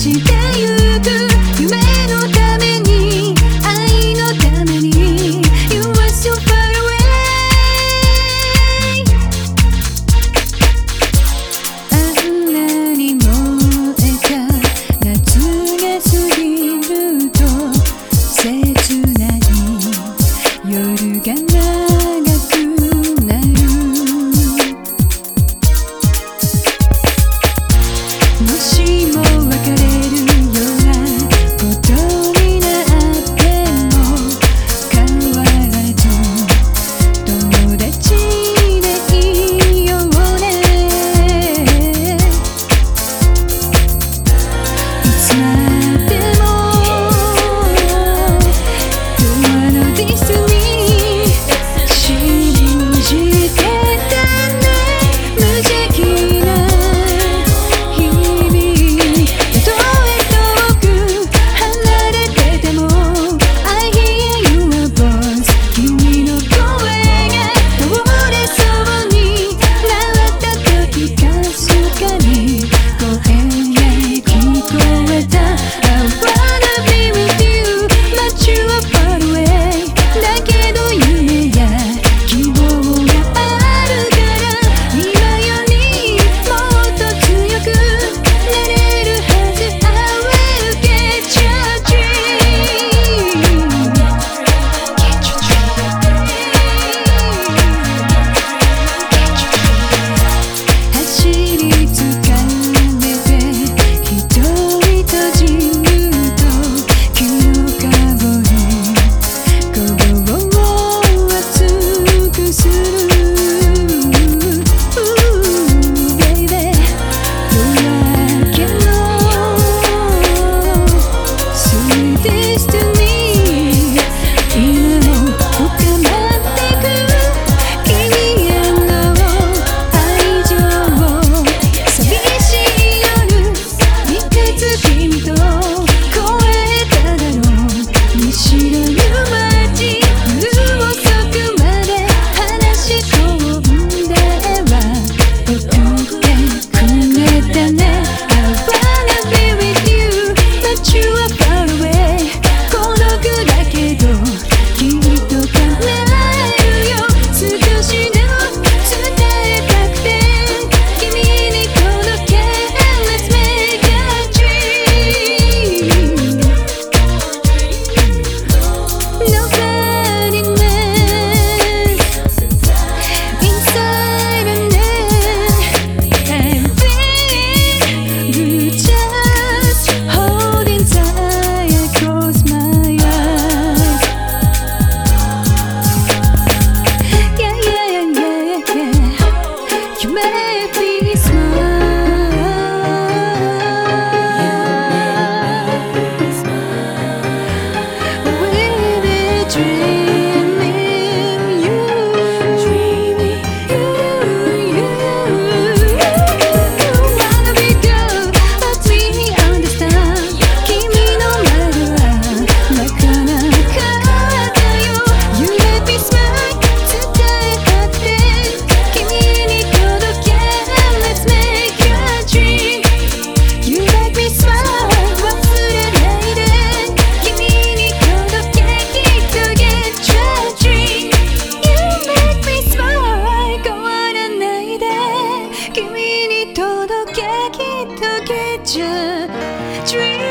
几遍 it's not make picture dream